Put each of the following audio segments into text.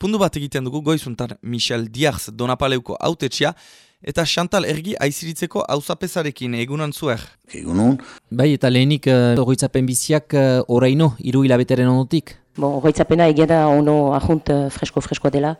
Pundu bat egiten dugu goizuntan Michel Diarz Donapaleuko autetxia, eta Chantal Ergi aiziritzeko auzapezarekin egunan zuer. Egunon. Bai, eta lehenik uh, ogoitzapen biziak uh, oraino, iru hilabeteren onotik? Bon, ogoitzapena egeda ono ahunt fresko-freskoa dela.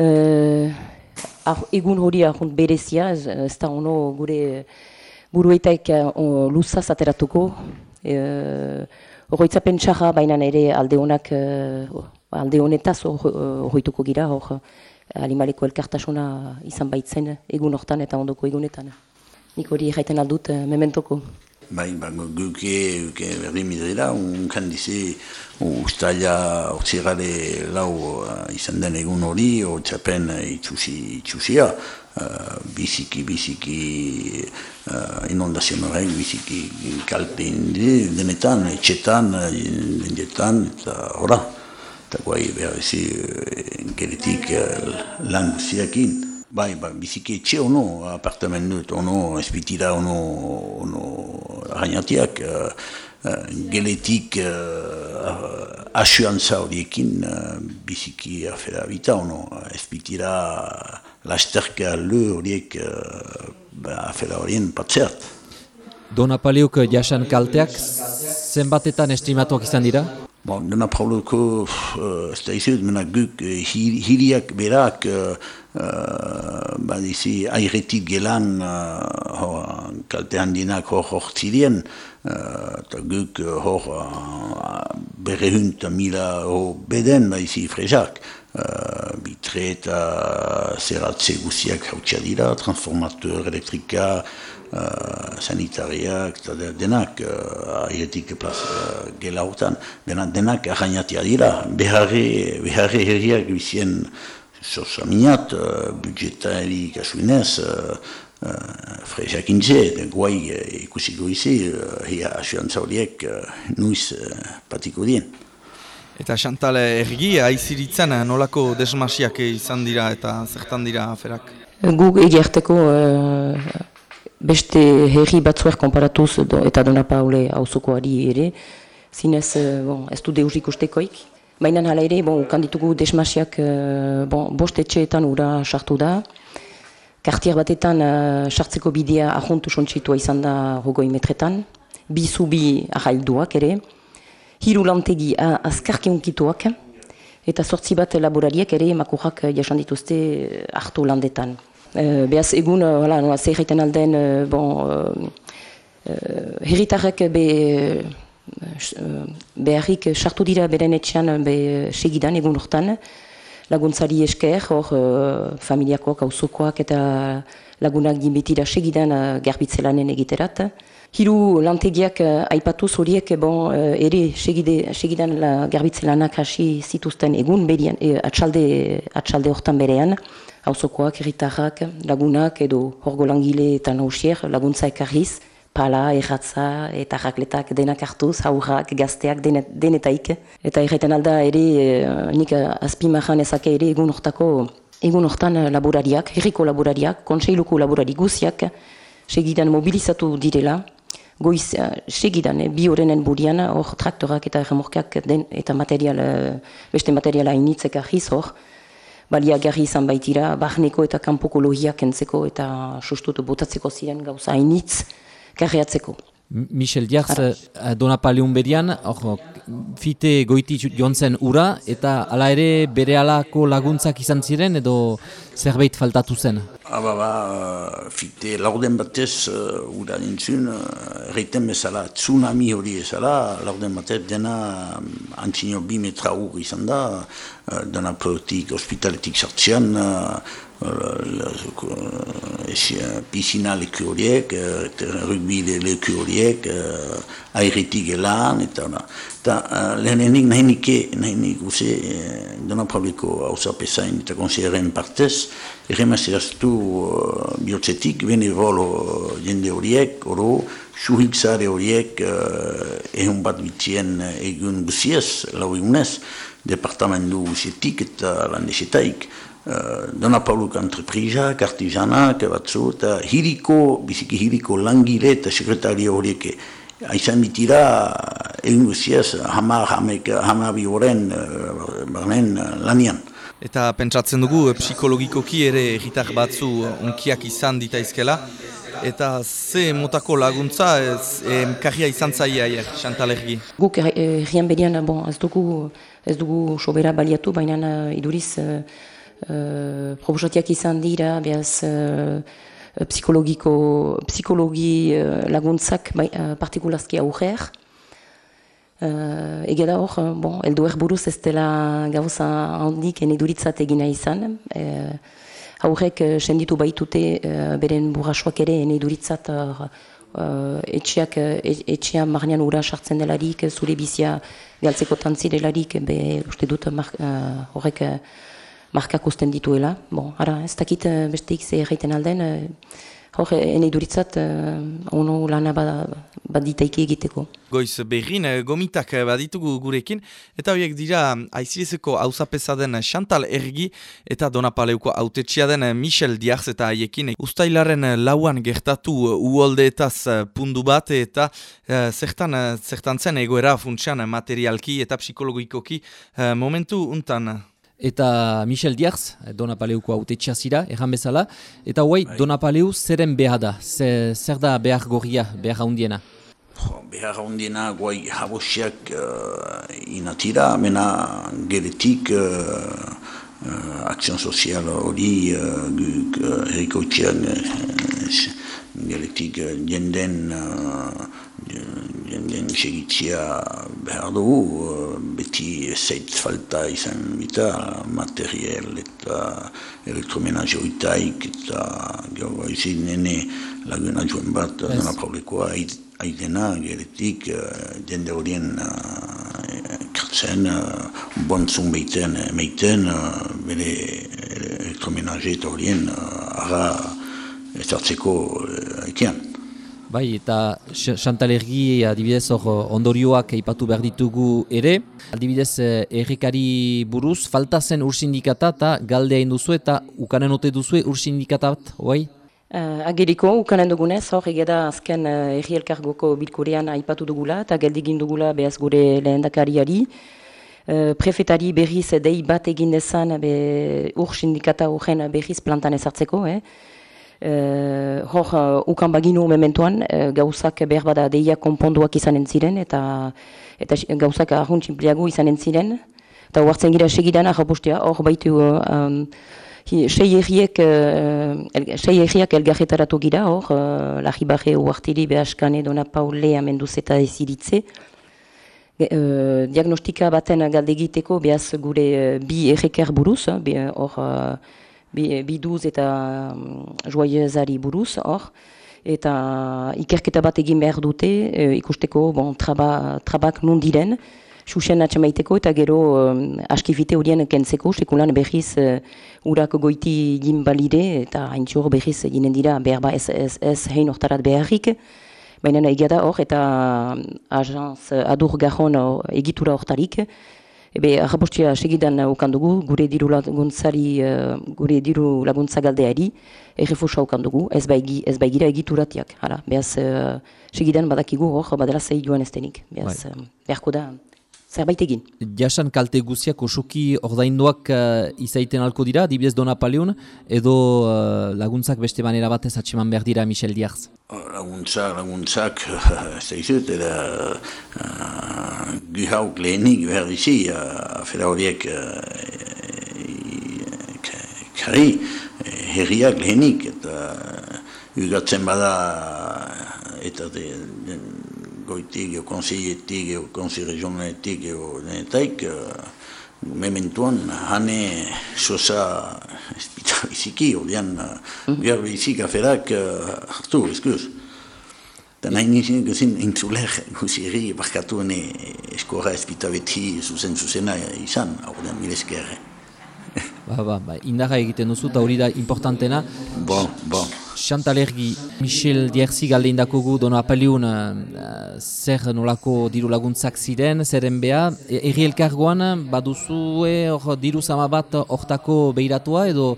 Uh, egun hori ahunt berezia, ez, ez da ono gure buruetaik uh, luzaz ateratuko. Uh, txarra baina ere alde honak, uh, alde honetaz horretuko gira, hor animaleko elkartasuna izan baitzen egun hortan eta ondoko egunetan. Nik hori jaiten aldut uh, mementoko. Bai, ba, guke, guke berdin midrela, unkan dize ustaila ortsirare lau uh, izan den egun hori, o txapen itxusi, itxusia, uh, biziki, biziki uh, inondazio horrek, biziki kalpe denetan, etxetan, dendetan, eta horra eta guai behar ezi eh, geretik eh, lan guziakin. Bai, ba, biziki etxe ono, apartamentu ono, espitira ono, ono arrainatiak, uh, uh, geletik uh, asuantza horiekin uh, biziki afera bita ono, espitira lasterka le horiek uh, afera horien patzert. Dona Paleuk jasan kalteak zenbatetan estimatuak izan dira? Bon, dena probleko, uh, ez da izut, mena guk uh, hiriak berak, uh, uh, badizi, airetik gelan, uh, kalte handinak hor hor zirien, eta uh, guk hor uh, berrehunt mila hor beden, badizi, frezak. Uh, bitre eta zeratze guziak hautsia dira, transformateur elektrika, uh, sanitariak eta denak uh, aietik plaz uh, gela hortan, denak, denak arrainatia dira, beharre, beharre herriak bizien sosa minat, uh, budgetari kasuinez, uh, uh, frezak intze, guai uh, ikusiko izi, uh, hia asuantza horiek uh, nuiz uh, patiko dien. Eta Chantal Ergi, aiziritzen nolako desmasiak izan dira eta zertan dira aferak? Guk egiarteko beste herri batzuer konparatuz eta dona paule hauzokoari ere, zinez eh, bon, ez du deus ikustekoik. Baina hala ere, bon, kanditugu desmasiak uh, bon, bost etxeetan ura sartu da. Kartier batetan uh, sartzeko bidea ahontu sontsitua izan da rogoi metretan. Bi zubi ahailduak ere. Hiru lantegi uh, azkarki. Eta sortzi bat laborariek ere makurrak jasan dituzte hartu landetan. Uh, Beaz egun, uh, hala, egiten alden, uh, bon, uh, herritarrek be, beharrik sartu dira beren etxean be segidan egun hortan, laguntzari esker, hor uh, familiakoak, hauzokoak eta lagunak ginbetira segidan uh, garbitzelanen egiterat. Hiru lantegiak uh, aipatu zoriek bon, uh, ere segide, segidan la garbitzelanak hasi zituzten egun, berian, eh, atxalde, atxalde hortan berean, hauzokoak, erritarrak, lagunak edo horgo langile eta nausier laguntza ekarriz, pala, erratza eta rakletak denak hartuz, aurrak, gazteak denetaik. Eta erraiten alda ere, eh, nik azpimahan ezake ere egun hortako, egun hortan laborariak, herriko laborariak, konseiluko laborari guziak, segidan mobilizatu direla, goiz, segidan, eh, bi horrenen burian, hor traktorak eta remorkak den, eta material, beste materiala initzek ahiz hor, baliagarri izan baitira, barneko eta kanpoko lohiak entzeko eta sustutu botatzeko ziren gauza hainitz karreatzeko. Michel Diaz, uh, Dona Paleun berian, or, fite goiti joan zen ura, eta ala ere bere alako laguntzak izan ziren edo zerbait faltatu zen? Aba ba, uh, fite lauden batez uh, ura nintzun, uh, erreiten bezala, tsunami hori ezala, lauden batez dena um, antzino bi metra ur izan da, uh, dena protik ospitaletik sartzean, uh, pisina leku horiek, rugby leku horiek, airretik elan, eta eta lehenenik nahi nike, nahi nik uze, dena publiko hauza pesain eta konsideren partez, erremazeraztu bihotzetik, bene bolo jende horiek, oro, suhik zare horiek, ehun bat bitien egun guziez, lau egunez, departamentu guzetik eta landesetaik, Uh, Dona Pauluk entreprizak, artizanak, batzu, eta hiriko, biziki hiriko langile eta sekretari horiek aizan bitira, egin guziaz, hamar, hamek, hamar bi horren, uh, lanian. eta pentsatzen dugu e, psikologikoki ere egitar batzu unkiak izan ditaizkela. Eta ze motako laguntza ez e, izan zaia aier, Chantalergi? Guk errian berian, bon, ez dugu, ez dugu sobera baliatu, baina iduriz uh, proposatiak izan dira, behaz psikologiko, psikologi laguntzak bai, uh, partikularski aurrer. Uh, Ege da hor, bon, eldu erburuz ez dela gauza handik eneduritzat egina izan. Uh, Haurek uh, senditu baitute uh, beren burrasoak ere eneduritzat uh, etxeak, etxean marnean ura sartzen delarik, zure bizia galtzeko tantzirelarik, be uste dut horrek uh, markak usten dituela. Bon, ara, ez dakit besteik ze erraiten alden, hor, ene iduritzat, uh, ono lana baditaiki egiteko. Goiz berrin, eh, gomitak eh, baditugu gurekin, eta horiek dira aizirezeko hausapesa den Chantal Ergi eta Donapaleuko autetxia den Michel Diarz eta haiekin. Uztailaren lauan gertatu uoldeetaz pundu bat eta uh, zertan, zertan zen egoera funtsian materialki eta psikologikoki momentu untan eta Michel Diarz, Donapaleuko haute txasira, erran bezala, eta bai. Donapaleu zeren behar da, zer da behar gorria, behar haundiena? Behar haundiena guai habosiak uh, inatira, mena geretik uh, uh, akzion sozial hori uh, guk uh, erikoitzean uh, geretik uh, jenden uh, jenden segitzia behar dugu, beti zeit falta izan bita, materiel eta elektromenazio itaik eta gero izin nene laguna joan bat, yes. dana problemkoa aidena, geretik, jende horien kartzen, bontzun behiten, meiten, bere elektromenazio eta horien, ara ezartzeko ekean. Bai, eta Chantalergi adibidez hor ondorioak eipatu behar ditugu ere. Adibidez errikari buruz, falta zen ursindikata eta galdea induzu eta ukanen ote duzu ursindikata bat, bai? Uh, ageriko, ukanen dugunez, hor egeda azken uh, erri elkargoko bilkurean aipatu dugula eta geldigin dugula behaz gure lehendakariari. Uh, prefetari berriz dei bat egin dezan be, ur sindikata horren berriz plantan ezartzeko, eh? Uh, hor, uh, ukan baginu mementoan, uh, gauzak behar bada deia konponduak izanen ziren, eta, eta gauzak ahuntzimpliago izanen ziren. Eta huartzen gira segidan, ahapustia, hor baitu um, sei erriek, uh, elgarretaratu gira, hor, uh, lahi barre huartiri behaskane dona paule amenduz eta eziritze. Uh, diagnostika baten galdegiteko behaz gure uh, bi erreker buruz, hor, biduz eta um, joiezari buruz, hor, eta ikerketa bat egin behar dute, e, ikusteko bon, traba, trabak nun diren, susen atxamaiteko eta gero um, askifite horien kentzeko, sekulan behiz uh, urak goiti egin balide, eta haintxor behiz ginen dira behar ba ez, ez, ez hein ortarat beharrik, baina egia da hor, eta um, ajanz adur gahon egitura hortarik, Ebe, arrapostia segidan ukandugu, gure diru laguntzari, uh, gure diru laguntza galdeari, errefusa ukandugu, ez baigi, ez baigira egituratiak, hala, behaz, uh, segidan badakigu hor, badala zei joan ez denik, behaz, bai. uh, beharko da, zerbait egin. Jasan kalte guziak osoki ordainduak uh, izaiten alko dira, dibidez Dona Paleon, edo uh, laguntzak beste manera batez atseman behar dira Michel Diarz? Laguntzak, laguntzak, ez da izut, eta uh, guhauk lehenik behar dizi, uh, afera horiek uh, kari, herriak lehenik, eta uh, ugatzen bada, eta de, de, goitik, eo konsiletik, eo konsil regionaletik, eo denetaik, mementuan, hane sosa espita biziki, ordean, behar bizik aferak hartu, eskuz. Eta nahi nizien guzin intzuler guziri barkatu hene eskora espita beti zuzen zuzena izan, ordean mileskerre. Ba, ba, ba, indaga egiten duzu, eta hori da importantena. Bon, bon. Chantalergi, Michel Dierzi galdein dakogu dono apeliun uh, zer nolako diru laguntzak ziren, zeren beha. E, Eri elkargoan, baduzue or, diru zama bat hortako behiratua edo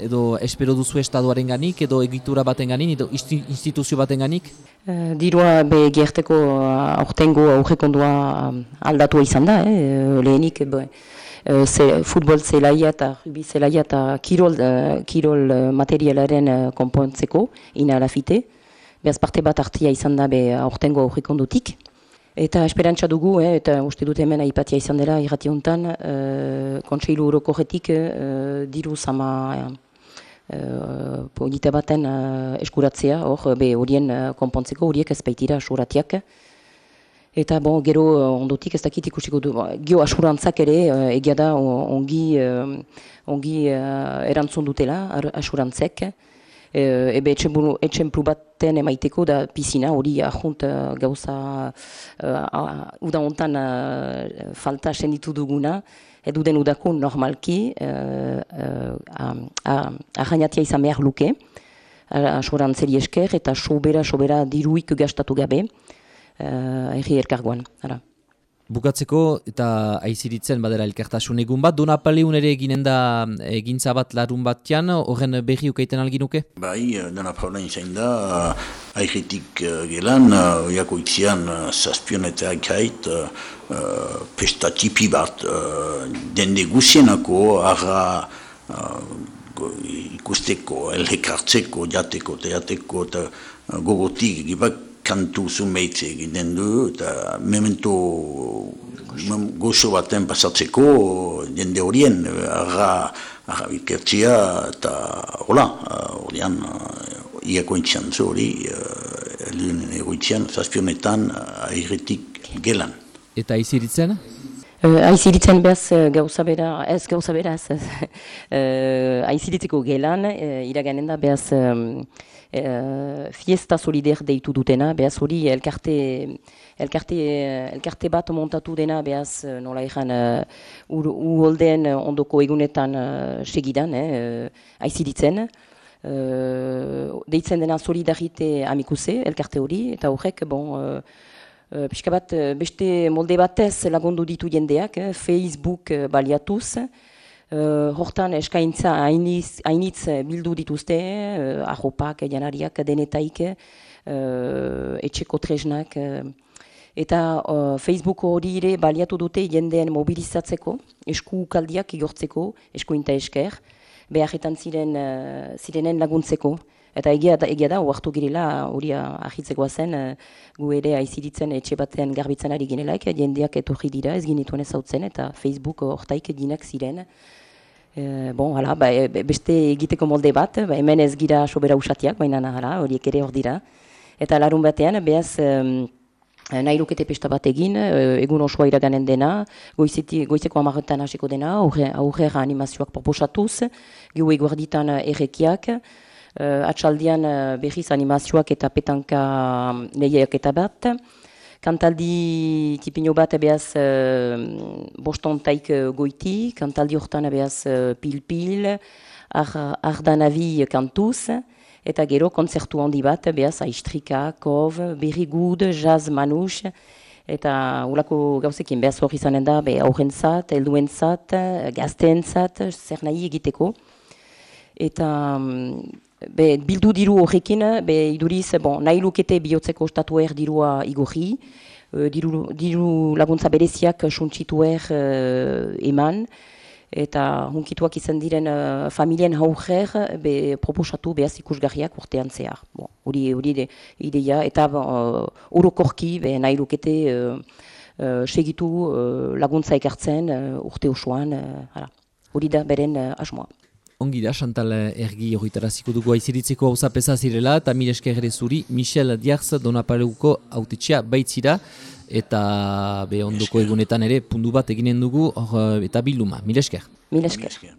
edo espero duzu estaduaren ganik, edo egitura baten ganik, edo instituzio baten ganik? Uh, dirua be gerteko aurtengo aurrekondua aldatua izan da, eh? lehenik be, ze, futbol zelaia eta rugby zelaia eta kirol, kirol materialaren konpontzeko, ina alafite. Beaz parte bat hartia izan da be aurtengo aurrikondutik. Eta esperantza dugu, eh, eta uste dut hemen aipatia izan dela irrati honetan, uh, kontseilu orokorretik uh, diru sama uh, polita baten uh, eskuratzea, hor, be horien konpontzeko, horiek ez baitira asuratiak. Eta bon, gero ondotik ez dakit ikusiko du, gio asurantzak ere, egia da ongi, ongi erantzun dutela asurantzek. Uh, ebe etxen baten emaiteko da pisina hori ahunt uh, gauza uh, uda hontan uh, falta senditu duguna. Edu den udako normalki uh, uh, ahainatia izan behar luke. Asurantzeri esker eta sobera sobera diruik gastatu gabe uh, erri erkargoan. Bukatzeko eta aiziritzen badera elkartasun egun bat, Dona Paleun ere eginen da egintza bat larun batian, horren berri ukaiten alginuke? Bai, Dona Paleun zain da, aizritik uh, gelan, uh, oiako itzian zazpion eta akait, uh, pesta tipi bat, uh, dende guzienako, arra uh, ikusteko, elhekartzeko, jateko, teateko, gogotik, gibak, kantu zumeitze egiten du, eta memento gozo baten pasatzeko jende horien, arra, arra bikertzia, eta hola, horian, iako entzian zu hori, lehen egoitzian, zazpionetan, airretik gelan. Eta iziritzen? Uh, aiziritzen behaz gauza bera, ez gauza bera, ez, uh, aiziritzeko gelan, uh, iraganen da behaz uh, fiesta solider deitu dutena, behaz hori elkarte, elkarte, elkarte bat montatu dena, behaz nola ezan uh, ondoko egunetan uh, segidan, eh, aiziritzen. Uh, deitzen dena solidarite amikuse, elkarte hori, eta horrek, bon, uh, Piska bat, beste molde batez lagundu ditu jendeak, Facebook baliatuz, Uh, hortan eskaintza hainitz bildu dituzte, uh, ahopak, janariak, denetaik, uh, etxeko tresnak. Uh, eta uh, Facebook hori ere baliatu dute jendeen mobilizatzeko, esku kaldiak igortzeko, esku inta esker, beharretan ziren, uh, zirenen laguntzeko. Eta egia da, egia da, oartu girela, hori ahitzekoa zen, gu ere aiziritzen etxe batean garbitzen ari ginelaik, jendeak etorri dira, ez ginituen ez eta Facebook hortaik dinak ziren. E, bon, hala, ba, e, beste egiteko molde bat, ba, hemen ez gira sobera usatiak, baina hala, horiek ere hor dira. Eta larun batean, behaz, um, nahi lukete pesta bat egin, egun osoa iraganen dena, goizeti, goizeko amaretan hasiko dena, aurrera animazioak proposatuz, gehu eguarditan errekiak, uh, atxaldian berriz animazioak eta petanka lehiak eta bat. Kantaldi tipino bat ebeaz uh, boston taik uh, goiti, kantaldi hortan ebeaz uh, pil-pil, ardanavi kantuz, eta gero konzertu handi bat ebeaz aistrika, kov, berri gud, jazz manus, eta ulako gauzekin behaz hori zanen da, be aurrentzat, helduentzat, gazteentzat, zer nahi egiteko. Eta Be, bildu diru horrekin, be, iduriz, bon, nahi lukete bihotzeko estatuer dirua igorri, uh, diru, diru laguntza bereziak suntzituer uh, eman, eta hunkituak izan diren uh, familien hauger, be, proposatu behaz ikusgarriak urtean zehar. Bon, hori, hori ideia, eta uh, urokorki, be, nahi lukete uh, segitu laguntza ekartzen urte osoan, hori da beren asmoa. Ongi da, Chantal Ergi horretaraziko dugu aiziritzeko hau zapesa zirela, eta mire eskerre zuri, Michel Diarz donapaleuko autetxea baitzira, eta be ondoko egunetan ere pundu bat eginen dugu, or, eta bilduma, mire esker. Mire esker.